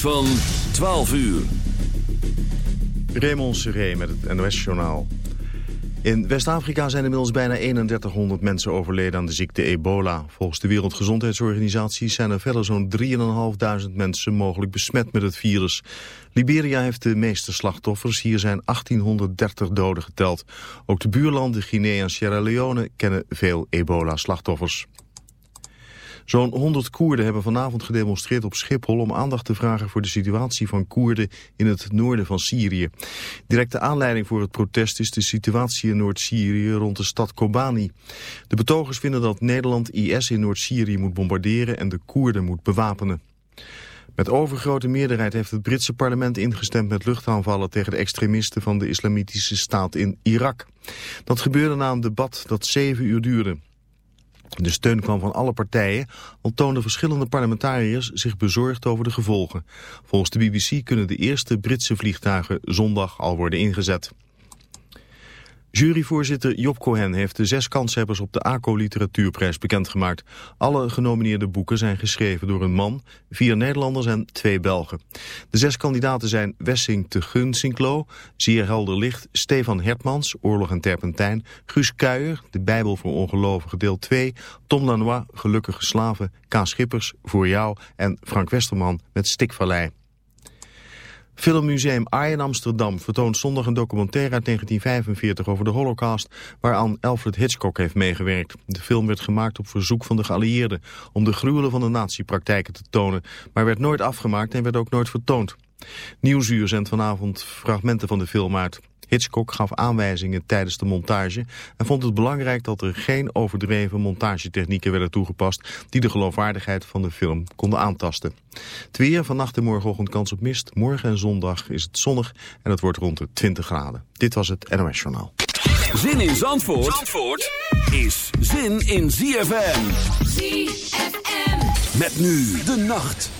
van 12 uur. Raymond Seré met het NOS-journaal. In West-Afrika zijn inmiddels bijna 3100 mensen overleden aan de ziekte ebola. Volgens de Wereldgezondheidsorganisatie zijn er verder zo'n 3.500 mensen mogelijk besmet met het virus. Liberia heeft de meeste slachtoffers. Hier zijn 1830 doden geteld. Ook de buurlanden Guinea en Sierra Leone kennen veel ebola-slachtoffers. Zo'n 100 Koerden hebben vanavond gedemonstreerd op Schiphol om aandacht te vragen voor de situatie van Koerden in het noorden van Syrië. Directe aanleiding voor het protest is de situatie in Noord-Syrië rond de stad Kobani. De betogers vinden dat Nederland IS in Noord-Syrië moet bombarderen en de Koerden moet bewapenen. Met overgrote meerderheid heeft het Britse parlement ingestemd met luchtaanvallen tegen de extremisten van de islamitische staat in Irak. Dat gebeurde na een debat dat zeven uur duurde. De steun kwam van alle partijen, al toonden verschillende parlementariërs zich bezorgd over de gevolgen. Volgens de BBC kunnen de eerste Britse vliegtuigen zondag al worden ingezet. Juryvoorzitter Job Cohen heeft de zes kanshebbers op de ACO Literatuurprijs bekendgemaakt. Alle genomineerde boeken zijn geschreven door een man, vier Nederlanders en twee Belgen. De zes kandidaten zijn Wessing te Gunsinklo, Zeer Helder Licht, Stefan Hertmans, Oorlog en Terpentijn, Guus Kuijer, De Bijbel voor Ongelovigen deel 2, Tom Lanois, Gelukkige Slaven, K. Schippers, Voor Jou en Frank Westerman met Stikvallei. Filmmuseum A in Amsterdam vertoont zondag een documentaire uit 1945 over de holocaust waaraan Alfred Hitchcock heeft meegewerkt. De film werd gemaakt op verzoek van de geallieerden om de gruwelen van de nazi-praktijken te tonen, maar werd nooit afgemaakt en werd ook nooit vertoond. Nieuwsuur zendt vanavond fragmenten van de film uit. Hitchcock gaf aanwijzingen tijdens de montage en vond het belangrijk dat er geen overdreven montagetechnieken werden toegepast die de geloofwaardigheid van de film konden aantasten. Het weer vannacht en morgenochtend kans op mist. Morgen en zondag is het zonnig en het wordt rond de 20 graden. Dit was het NOS Journaal. Zin in Zandvoort, Zandvoort is zin in ZFM. ZFM. Met nu de nacht.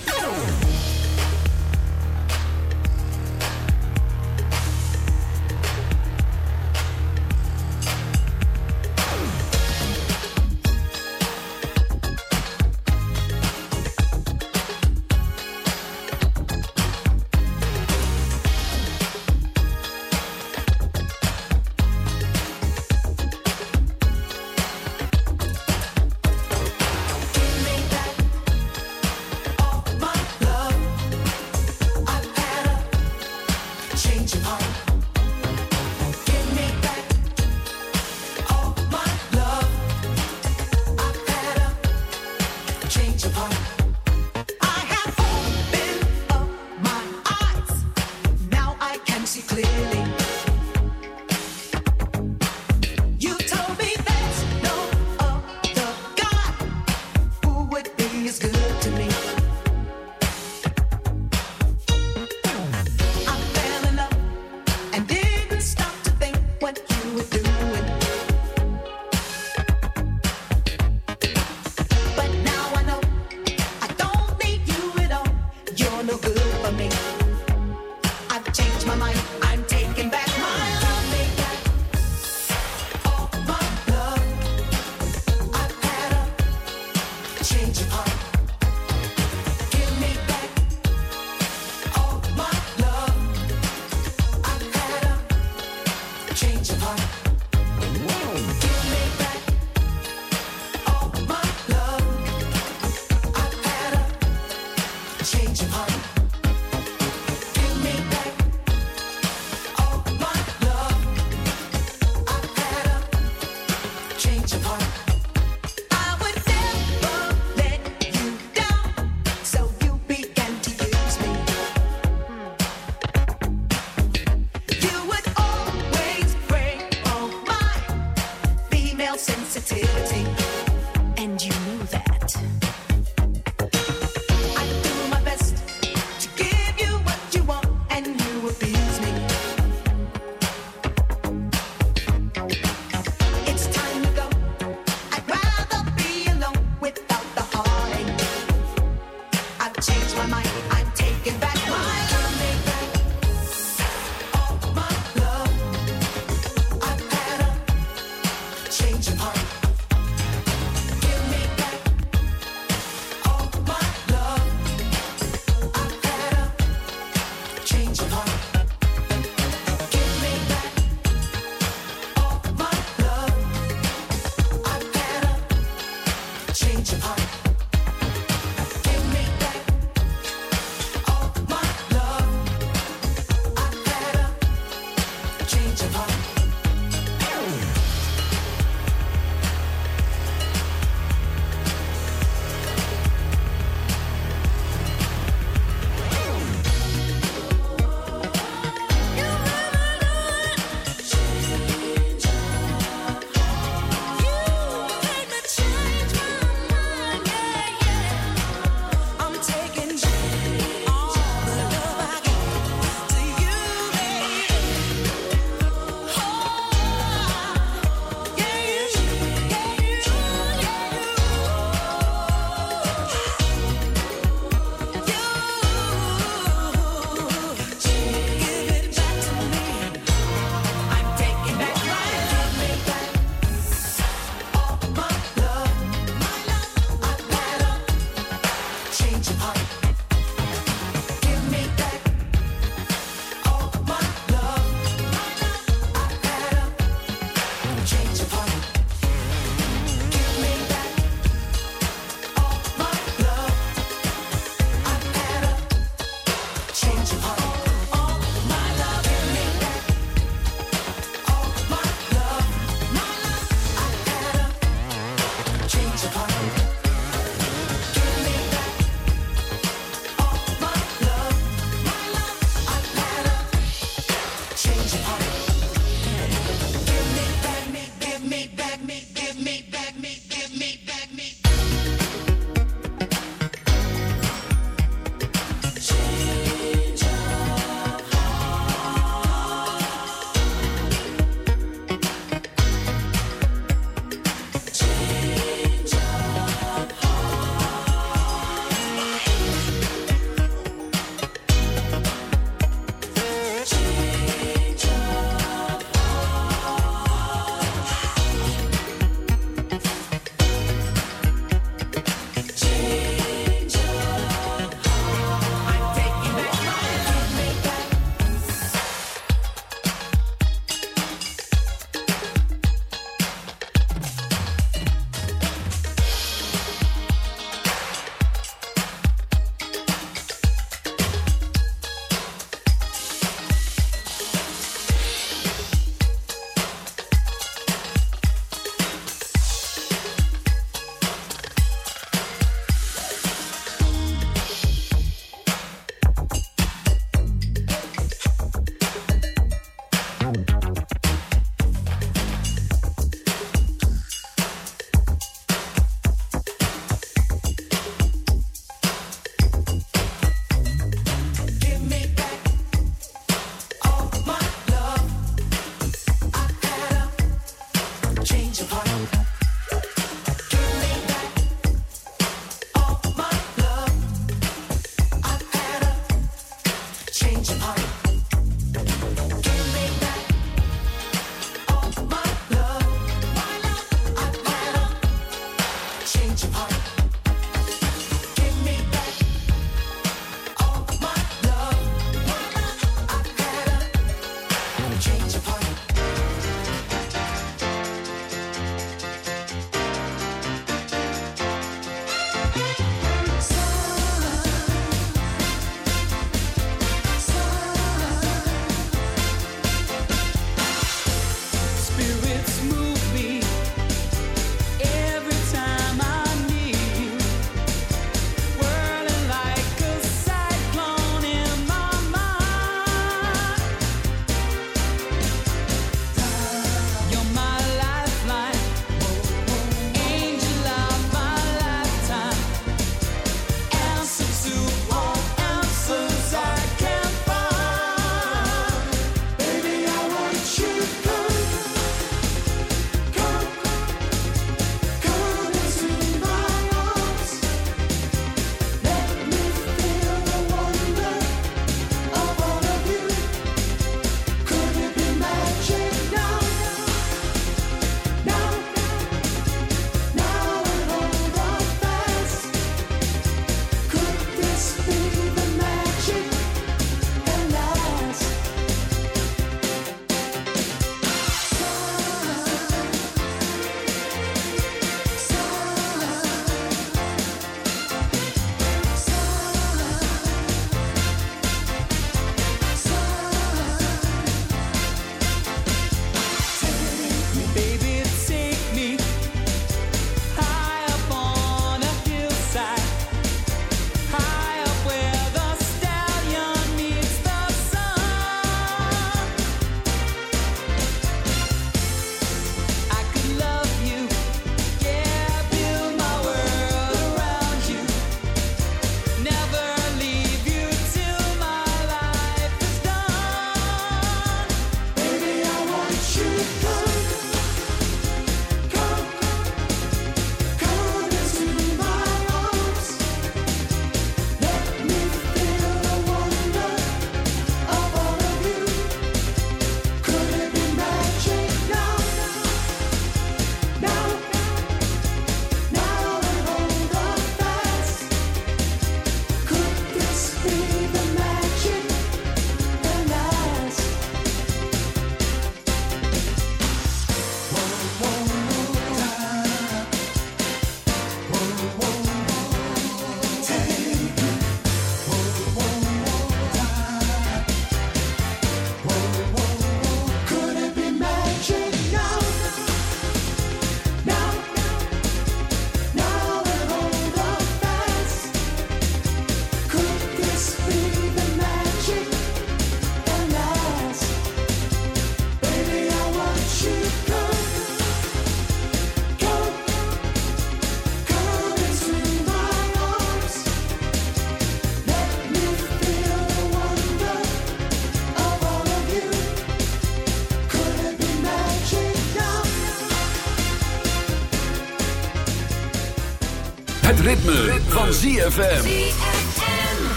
Van ZFM.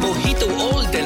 mojito all the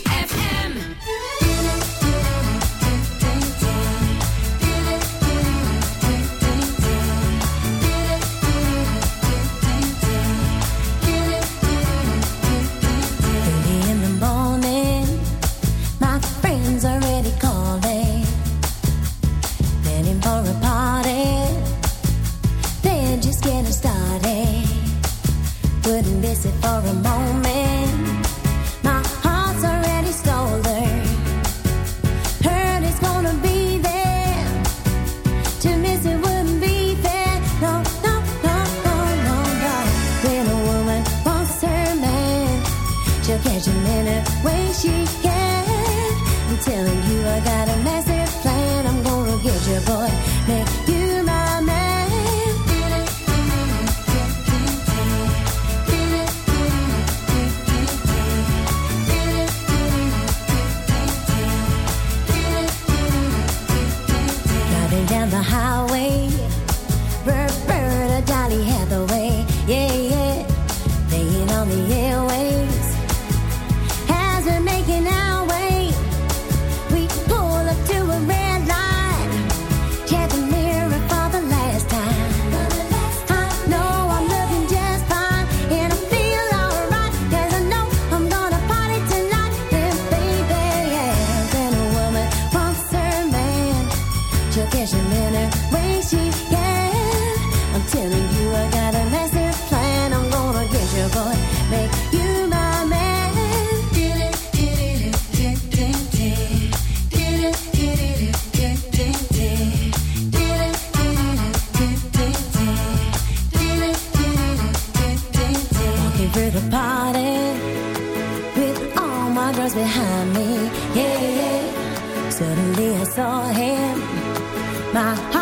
favorite party with all my girls behind me. Yeah, yeah. suddenly I saw him. My heart.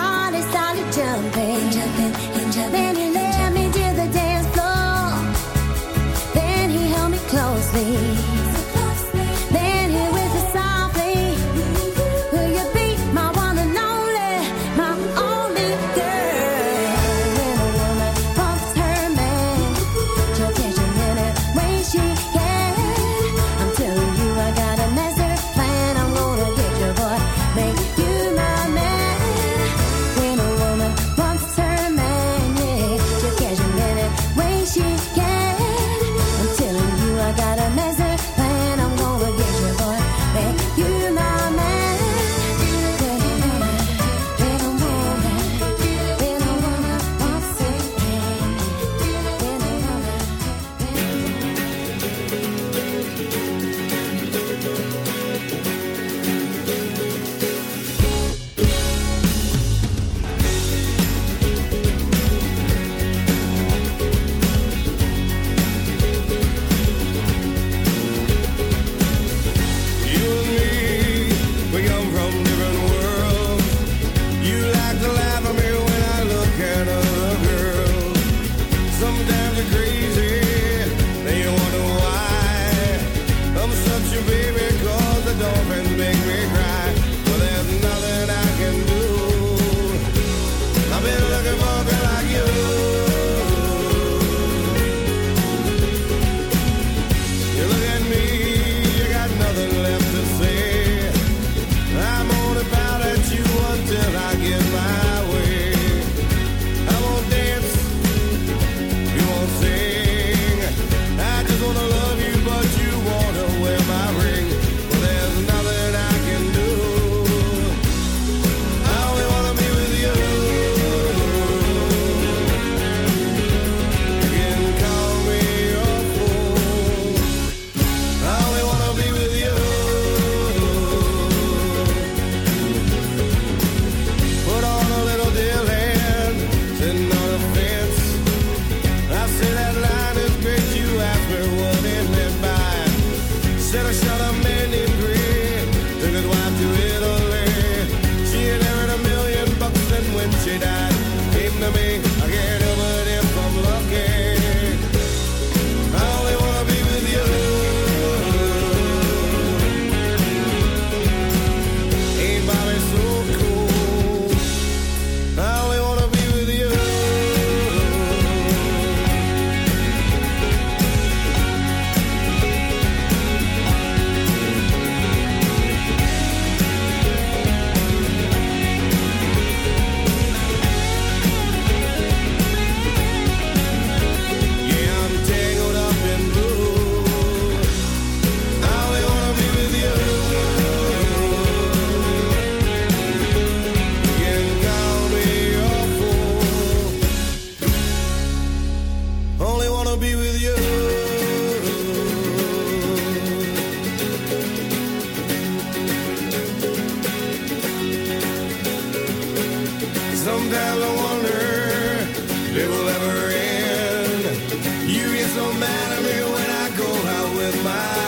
Out of me when I go out with my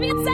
baby, it's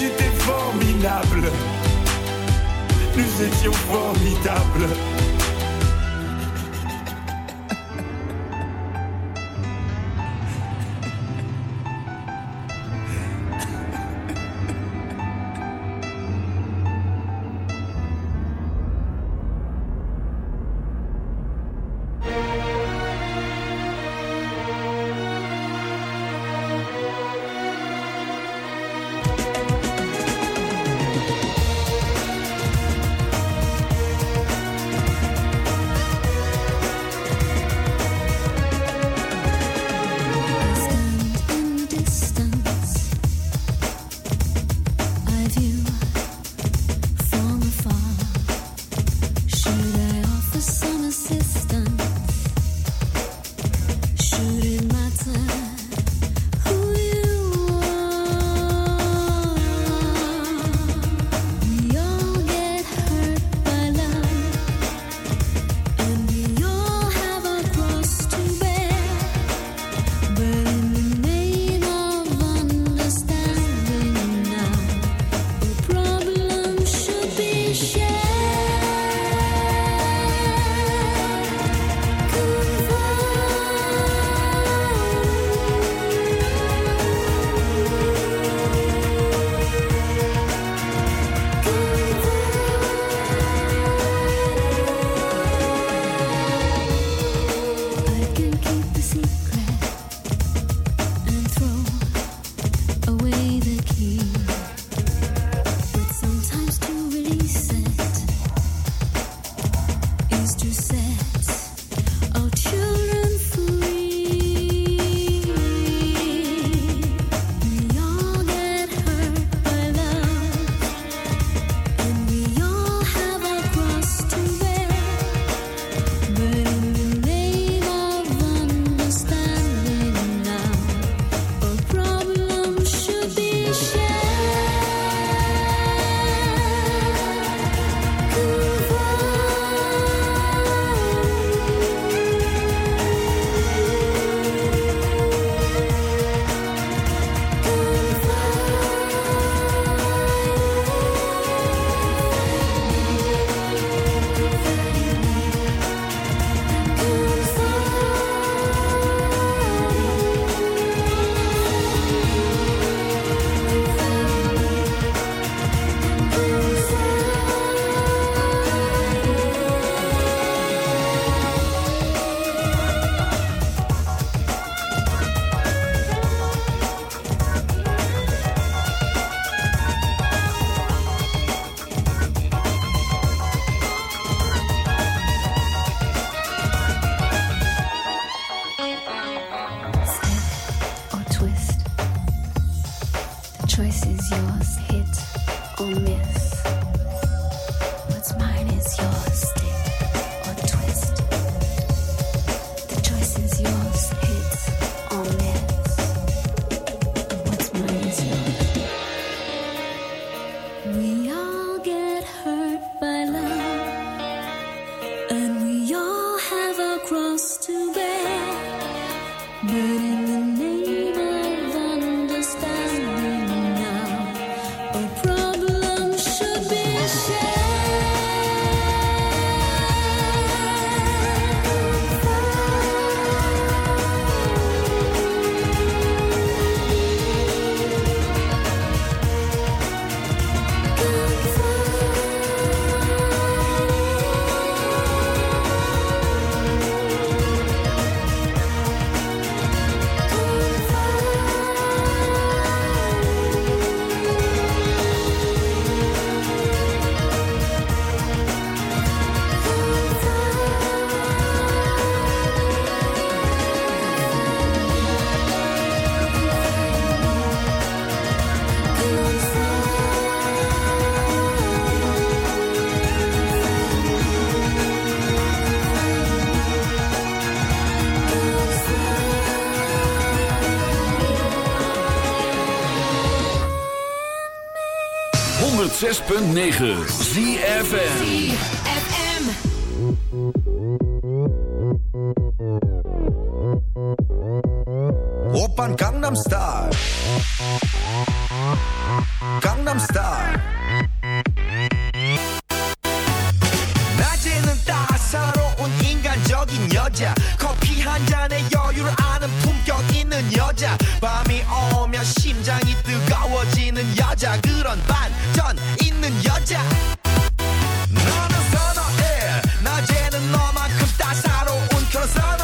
j'étais formidable. Nous étions formidables. yours, hit or miss. What's mine is yours. 106.9 ZFN Opern Gangnam Gangnam 여자. 한 잔의 여유를 아는 품격 있는 여자. 밤이 오면 심장이 뜨거워지는 여자. 그런 반전 있는 여자. 너는 선어해. 낮에는 너만큼 따사로운 그런 선어.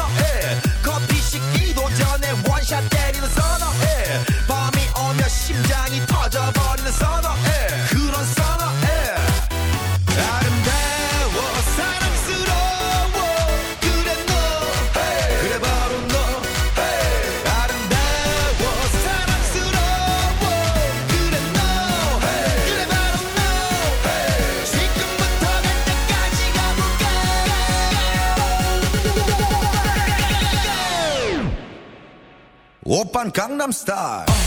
Open Gangnam Style.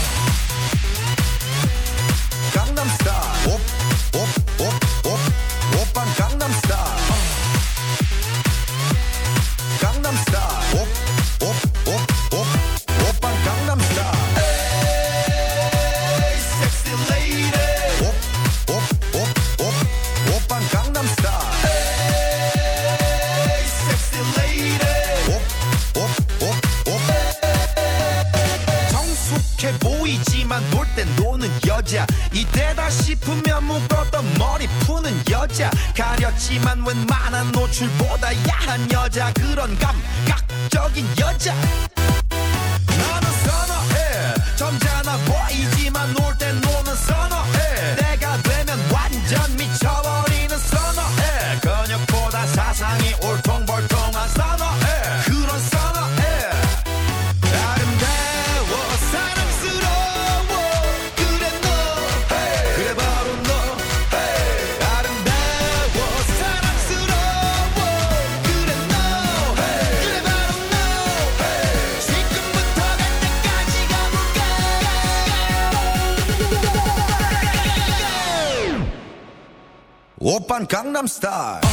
여자 가렸지만 웬만한 노출보다 야한 여자. 그런 감각적인 여자. 나는 선호해. 점잖아 보이지. Gangnam Style.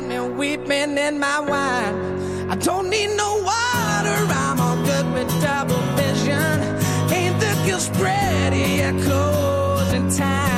got me weeping in my wine. I don't need no water, I'm all good with double vision. Ain't the guilt spread yet closing time?